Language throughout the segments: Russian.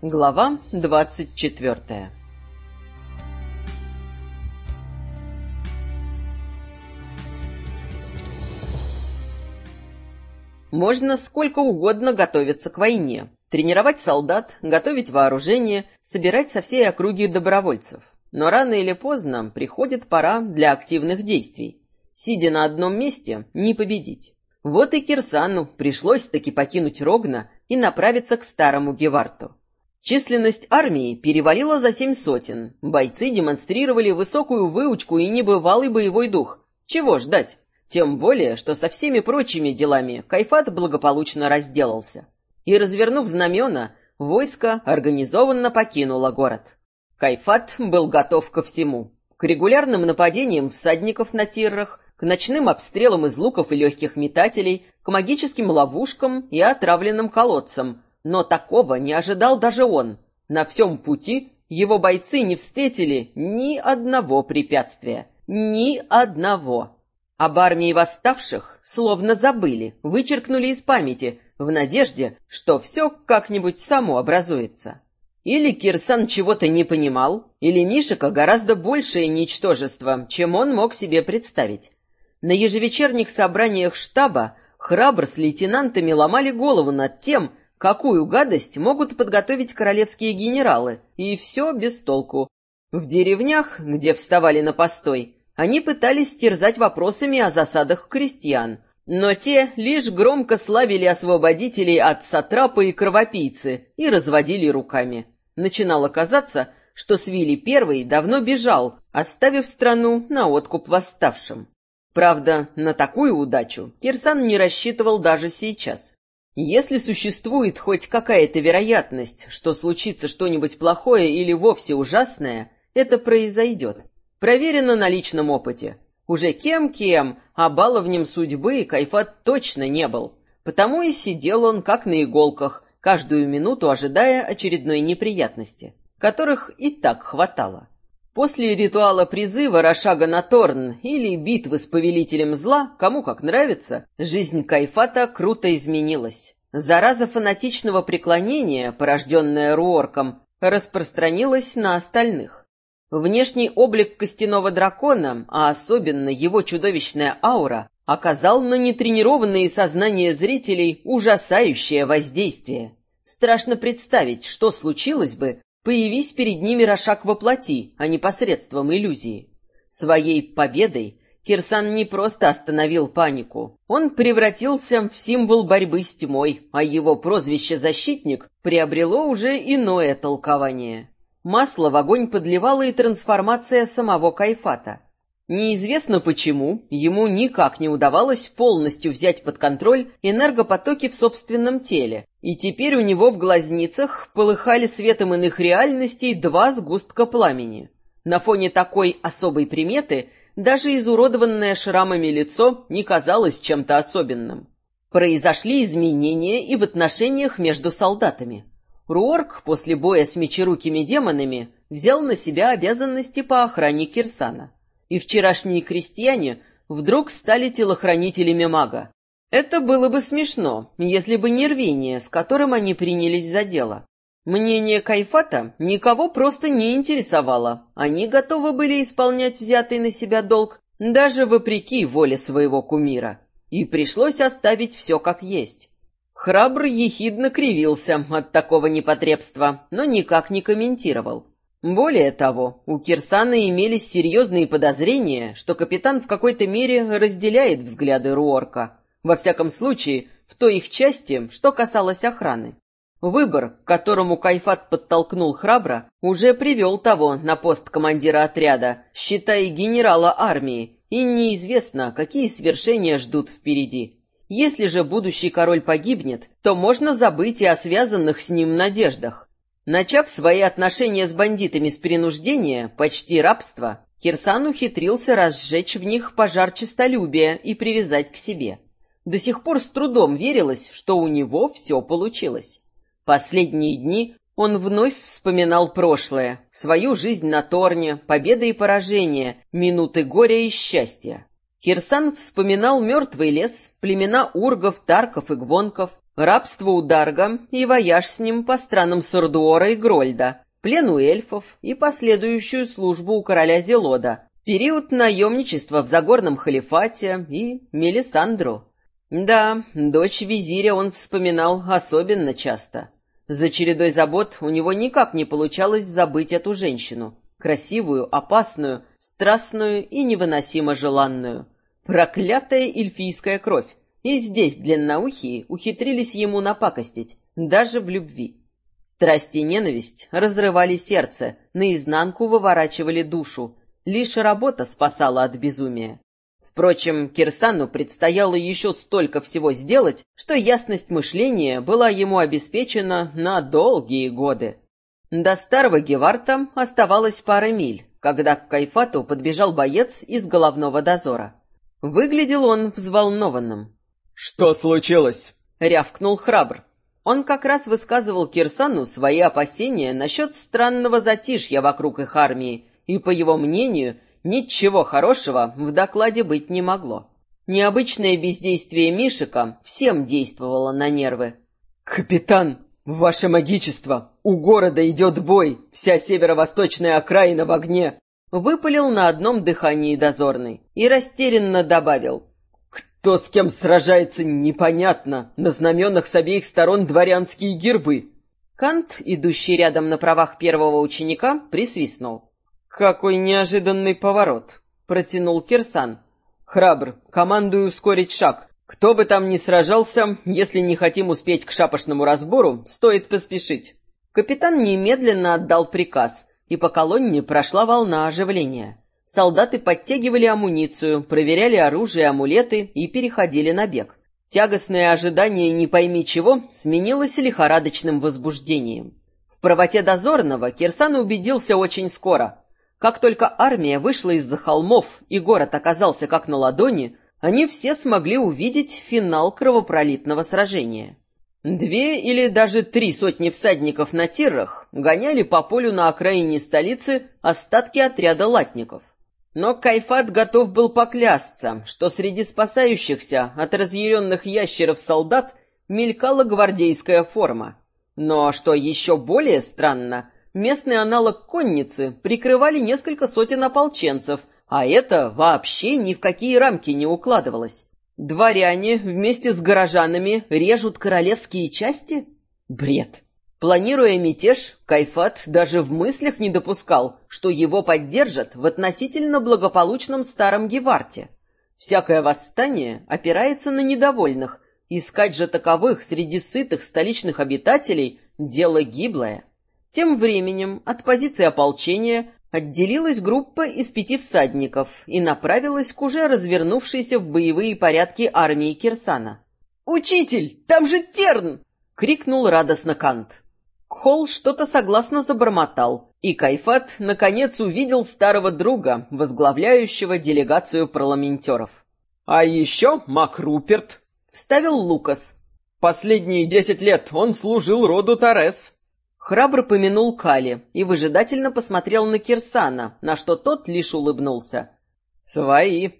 Глава двадцать четвертая Можно сколько угодно готовиться к войне, тренировать солдат, готовить вооружение, собирать со всей округи добровольцев. Но рано или поздно приходит пора для активных действий. Сидя на одном месте, не победить. Вот и Кирсану пришлось таки покинуть Рогна и направиться к старому Геварту. Численность армии перевалила за семь сотен. Бойцы демонстрировали высокую выучку и небывалый боевой дух. Чего ждать? Тем более, что со всеми прочими делами Кайфат благополучно разделался. И, развернув знамена, войско организованно покинуло город. Кайфат был готов ко всему. К регулярным нападениям всадников на тиррах, к ночным обстрелам из луков и легких метателей, к магическим ловушкам и отравленным колодцам. Но такого не ожидал даже он. На всем пути его бойцы не встретили ни одного препятствия. Ни одного. Об армии восставших словно забыли, вычеркнули из памяти, в надежде, что все как-нибудь само образуется. Или Кирсан чего-то не понимал, или Мишика гораздо большее ничтожество, чем он мог себе представить. На ежевечерних собраниях штаба храбр с лейтенантами ломали голову над тем, какую гадость могут подготовить королевские генералы, и все без толку. В деревнях, где вставали на постой, они пытались терзать вопросами о засадах крестьян, но те лишь громко славили освободителей от сатрапа и кровопийцы и разводили руками. Начинало казаться, что Свили Первый давно бежал, оставив страну на откуп восставшим. Правда, на такую удачу Кирсан не рассчитывал даже сейчас. Если существует хоть какая-то вероятность, что случится что-нибудь плохое или вовсе ужасное, это произойдет. Проверено на личном опыте. Уже кем-кем, а баловнем судьбы Кайфат точно не был. Потому и сидел он как на иголках, каждую минуту ожидая очередной неприятности, которых и так хватало. После ритуала призыва Рошага на Торн или битвы с повелителем зла, кому как нравится, жизнь Кайфата круто изменилась. Зараза фанатичного преклонения, порожденная Руорком, распространилась на остальных. Внешний облик костяного дракона, а особенно его чудовищная аура, оказал на нетренированные сознания зрителей ужасающее воздействие. Страшно представить, что случилось бы, появись перед ними Рошак во плоти, а не посредством иллюзии. Своей победой Кирсан не просто остановил панику. Он превратился в символ борьбы с тьмой, а его прозвище «Защитник» приобрело уже иное толкование. Масло в огонь подливала и трансформация самого Кайфата. Неизвестно почему, ему никак не удавалось полностью взять под контроль энергопотоки в собственном теле, и теперь у него в глазницах полыхали светом иных реальностей два сгустка пламени. На фоне такой особой приметы даже изуродованное шрамами лицо не казалось чем-то особенным. Произошли изменения и в отношениях между солдатами. Руорк после боя с мечерукими демонами взял на себя обязанности по охране Кирсана. И вчерашние крестьяне вдруг стали телохранителями мага. Это было бы смешно, если бы не рвение, с которым они принялись за дело. Мнение Кайфата никого просто не интересовало. Они готовы были исполнять взятый на себя долг, даже вопреки воле своего кумира. И пришлось оставить все как есть. Храбр ехидно кривился от такого непотребства, но никак не комментировал. Более того, у Кирсана имелись серьезные подозрения, что капитан в какой-то мере разделяет взгляды Руорка. Во всяком случае, в той их части, что касалось охраны. Выбор, к которому Кайфат подтолкнул храбро, уже привел того на пост командира отряда, считая генерала армии, и неизвестно, какие свершения ждут впереди. Если же будущий король погибнет, то можно забыть и о связанных с ним надеждах. Начав свои отношения с бандитами с принуждения, почти рабства, Кирсан ухитрился разжечь в них пожар честолюбия и привязать к себе. До сих пор с трудом верилось, что у него все получилось. Последние дни он вновь вспоминал прошлое, свою жизнь на Торне, победы и поражения, минуты горя и счастья. Кирсан вспоминал мертвый лес, племена ургов, тарков и гвонков, Рабство у Дарга и вояж с ним по странам Сурдуора и Грольда, плен у эльфов и последующую службу у короля Зелода, период наемничества в Загорном халифате и Мелисандру. Да, дочь визиря он вспоминал особенно часто. За чередой забот у него никак не получалось забыть эту женщину. Красивую, опасную, страстную и невыносимо желанную. Проклятая эльфийская кровь. И здесь длинноухие ухитрились ему напакостить, даже в любви. Страсть и ненависть разрывали сердце, наизнанку выворачивали душу. Лишь работа спасала от безумия. Впрочем, Кирсану предстояло еще столько всего сделать, что ясность мышления была ему обеспечена на долгие годы. До старого Геварта оставалось пара миль, когда к Кайфату подбежал боец из головного дозора. Выглядел он взволнованным. «Что случилось?» — рявкнул храбр. Он как раз высказывал Кирсану свои опасения насчет странного затишья вокруг их армии, и, по его мнению, ничего хорошего в докладе быть не могло. Необычное бездействие Мишика всем действовало на нервы. «Капитан, ваше магичество! У города идет бой! Вся северо-восточная окраина в огне!» Выпалил на одном дыхании дозорный и растерянно добавил. Кто с кем сражается, непонятно. На знаменах с обеих сторон дворянские гербы. Кант, идущий рядом на правах первого ученика, присвистнул. «Какой неожиданный поворот!» — протянул Кирсан. «Храбр, командую ускорить шаг. Кто бы там ни сражался, если не хотим успеть к шапошному разбору, стоит поспешить». Капитан немедленно отдал приказ, и по колонне прошла волна оживления. Солдаты подтягивали амуницию, проверяли оружие амулеты и переходили на бег. Тягостное ожидание не пойми чего сменилось лихорадочным возбуждением. В правоте дозорного Кирсан убедился очень скоро. Как только армия вышла из-за холмов и город оказался как на ладони, они все смогли увидеть финал кровопролитного сражения. Две или даже три сотни всадников на тирах гоняли по полю на окраине столицы остатки отряда латников. Но Кайфат готов был поклясться, что среди спасающихся от разъяренных ящеров солдат мелькала гвардейская форма. Но, что еще более странно, местный аналог конницы прикрывали несколько сотен ополченцев, а это вообще ни в какие рамки не укладывалось. Дворяне вместе с горожанами режут королевские части? Бред. Планируя мятеж, Кайфат даже в мыслях не допускал, что его поддержат в относительно благополучном старом Геварте. Всякое восстание опирается на недовольных, искать же таковых среди сытых столичных обитателей – дело гиблое. Тем временем от позиции ополчения отделилась группа из пяти всадников и направилась к уже развернувшейся в боевые порядки армии Кирсана. «Учитель, там же Терн!» — крикнул радостно Кант. Холл что-то согласно забормотал, и Кайфат наконец увидел старого друга, возглавляющего делегацию парламентеров. «А еще Мак Руперт», — вставил Лукас. «Последние десять лет он служил роду Торрес». Храбро помянул Кали и выжидательно посмотрел на Кирсана, на что тот лишь улыбнулся. «Свои».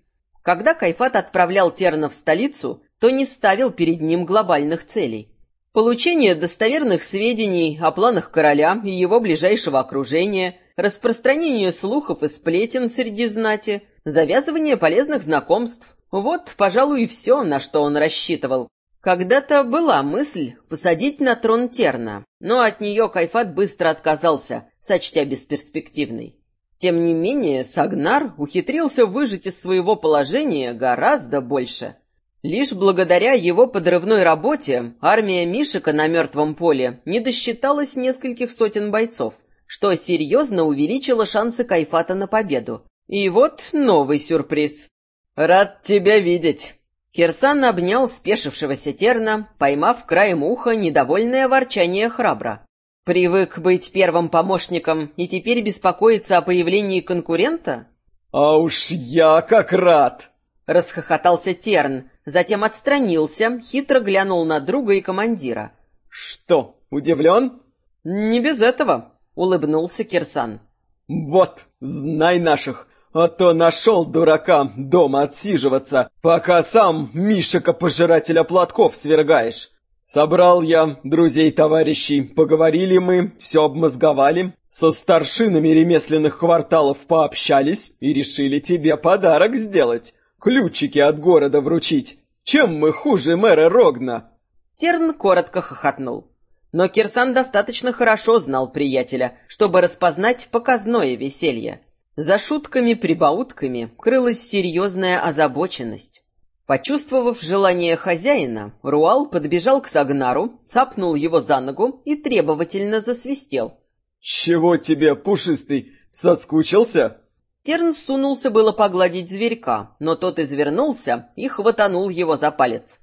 Когда Кайфат отправлял Терна в столицу, то не ставил перед ним глобальных целей. Получение достоверных сведений о планах короля и его ближайшего окружения, распространение слухов и сплетен среди знати, завязывание полезных знакомств – вот, пожалуй, и все, на что он рассчитывал. Когда-то была мысль посадить на трон Терна, но от нее Кайфат быстро отказался, сочтя бесперспективной. Тем не менее, Сагнар ухитрился выжить из своего положения гораздо больше – Лишь благодаря его подрывной работе армия Мишика на мертвом поле не досчиталась нескольких сотен бойцов, что серьезно увеличило шансы Кайфата на победу. И вот новый сюрприз. «Рад тебя видеть!» Кирсан обнял спешившегося Терна, поймав краем уха недовольное ворчание храбра. Привык быть первым помощником и теперь беспокоиться о появлении конкурента? «А уж я как рад!» — расхохотался Терн, Затем отстранился, хитро глянул на друга и командира. «Что, удивлен?» «Не без этого», — улыбнулся Кирсан. «Вот, знай наших, а то нашел дурака дома отсиживаться, пока сам Мишика-пожирателя платков свергаешь. Собрал я друзей-товарищей, поговорили мы, все обмозговали, со старшинами ремесленных кварталов пообщались и решили тебе подарок сделать, ключики от города вручить. Чем мы хуже мэра Рогна?» Терн коротко хохотнул. Но Кирсан достаточно хорошо знал приятеля, чтобы распознать показное веселье. За шутками-прибаутками крылась серьезная озабоченность. Почувствовав желание хозяина, Руал подбежал к Сагнару, цапнул его за ногу и требовательно засвистел. «Чего тебе, пушистый, соскучился?» Терн сунулся было погладить зверька, но тот извернулся и хватанул его за палец.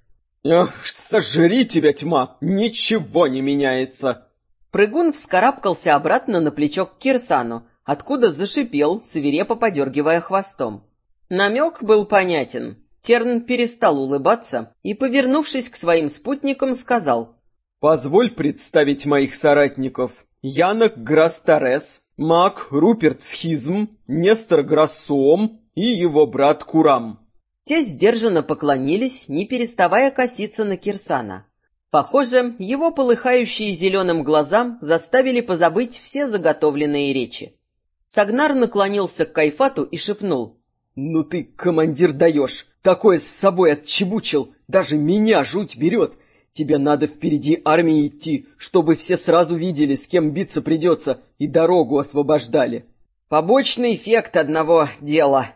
«Ах, сожри тебя, тьма! Ничего не меняется!» Прыгун вскарабкался обратно на плечо к Кирсану, откуда зашипел, свирепо подергивая хвостом. Намек был понятен. Терн перестал улыбаться и, повернувшись к своим спутникам, сказал. «Позволь представить моих соратников. Янок Грастарес, маг Руперт Схизм, Нестор Грассуом и его брат Курам». Те сдержанно поклонились, не переставая коситься на Кирсана. Похоже, его полыхающие зеленым глазам заставили позабыть все заготовленные речи. Сагнар наклонился к Кайфату и шепнул. «Ну ты, командир, даешь! Такое с собой отчебучил! Даже меня жуть берет! Тебе надо впереди армии идти, чтобы все сразу видели, с кем биться придется, и дорогу освобождали!» «Побочный эффект одного дела!»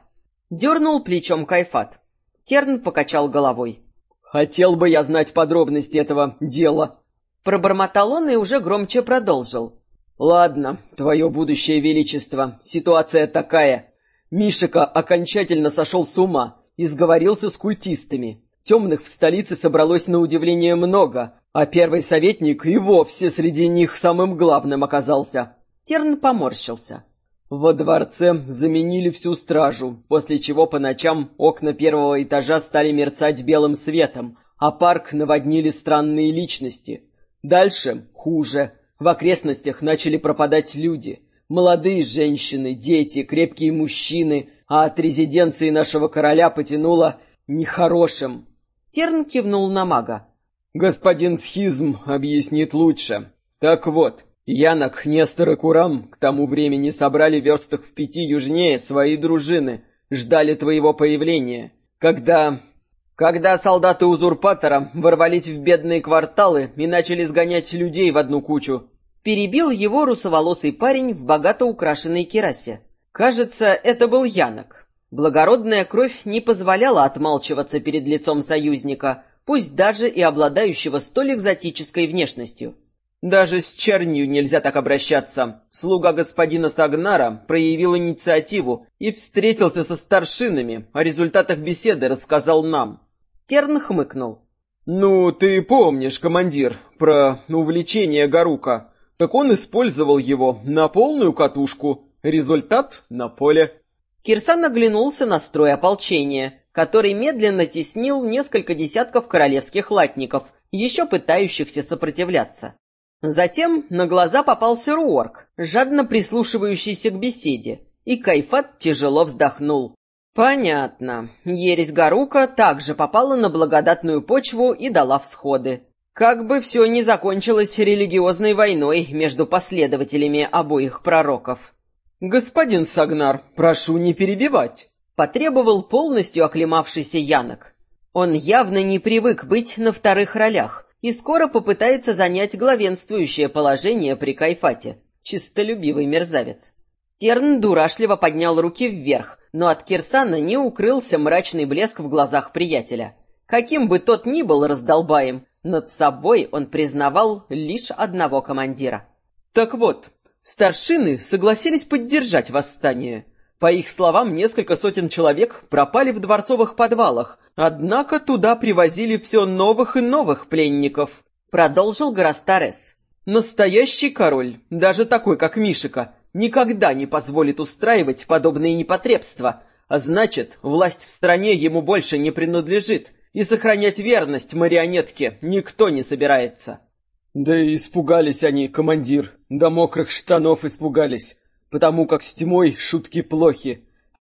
Дернул плечом Кайфат. Терн покачал головой. «Хотел бы я знать подробности этого дела!» Пробормотал он и уже громче продолжил. «Ладно, твое будущее величество, ситуация такая. Мишика окончательно сошел с ума и сговорился с культистами. Темных в столице собралось на удивление много, а первый советник и вовсе среди них самым главным оказался. Терн поморщился. Во дворце заменили всю стражу, после чего по ночам окна первого этажа стали мерцать белым светом, а парк наводнили странные личности. Дальше хуже. В окрестностях начали пропадать люди. Молодые женщины, дети, крепкие мужчины, а от резиденции нашего короля потянуло нехорошим. Терн кивнул на мага. Господин Схизм объяснит лучше. Так вот, Янок, Нестор и Курам к тому времени собрали верстах в пяти южнее свои дружины, ждали твоего появления. Когда... Когда солдаты узурпатора ворвались в бедные кварталы и начали сгонять людей в одну кучу, Перебил его русоволосый парень в богато украшенной керасе. Кажется, это был Янок. Благородная кровь не позволяла отмалчиваться перед лицом союзника, пусть даже и обладающего столь экзотической внешностью. Даже с чернью нельзя так обращаться. Слуга господина Сагнара проявил инициативу и встретился со старшинами, о результатах беседы рассказал нам. Терн хмыкнул. «Ну, ты помнишь, командир, про увлечение Гарука. Так он использовал его на полную катушку. Результат на поле. Кирсан оглянулся на строй ополчения, который медленно теснил несколько десятков королевских латников, еще пытающихся сопротивляться. Затем на глаза попался Руорк, жадно прислушивающийся к беседе, и Кайфат тяжело вздохнул. Понятно. Ересь Гарука также попала на благодатную почву и дала всходы. Как бы все не закончилось религиозной войной между последователями обоих пророков. «Господин Сагнар, прошу не перебивать», — потребовал полностью оклемавшийся Янок. Он явно не привык быть на вторых ролях и скоро попытается занять главенствующее положение при Кайфате. Чистолюбивый мерзавец. Терн дурашливо поднял руки вверх, но от Кирсана не укрылся мрачный блеск в глазах приятеля. Каким бы тот ни был раздолбаем, над собой он признавал лишь одного командира. «Так вот, старшины согласились поддержать восстание. По их словам, несколько сотен человек пропали в дворцовых подвалах, однако туда привозили все новых и новых пленников», — продолжил Горастарес. «Настоящий король, даже такой, как Мишика, никогда не позволит устраивать подобные непотребства, а значит, власть в стране ему больше не принадлежит» и сохранять верность марионетке никто не собирается. Да и испугались они, командир, до мокрых штанов испугались, потому как с тьмой шутки плохи.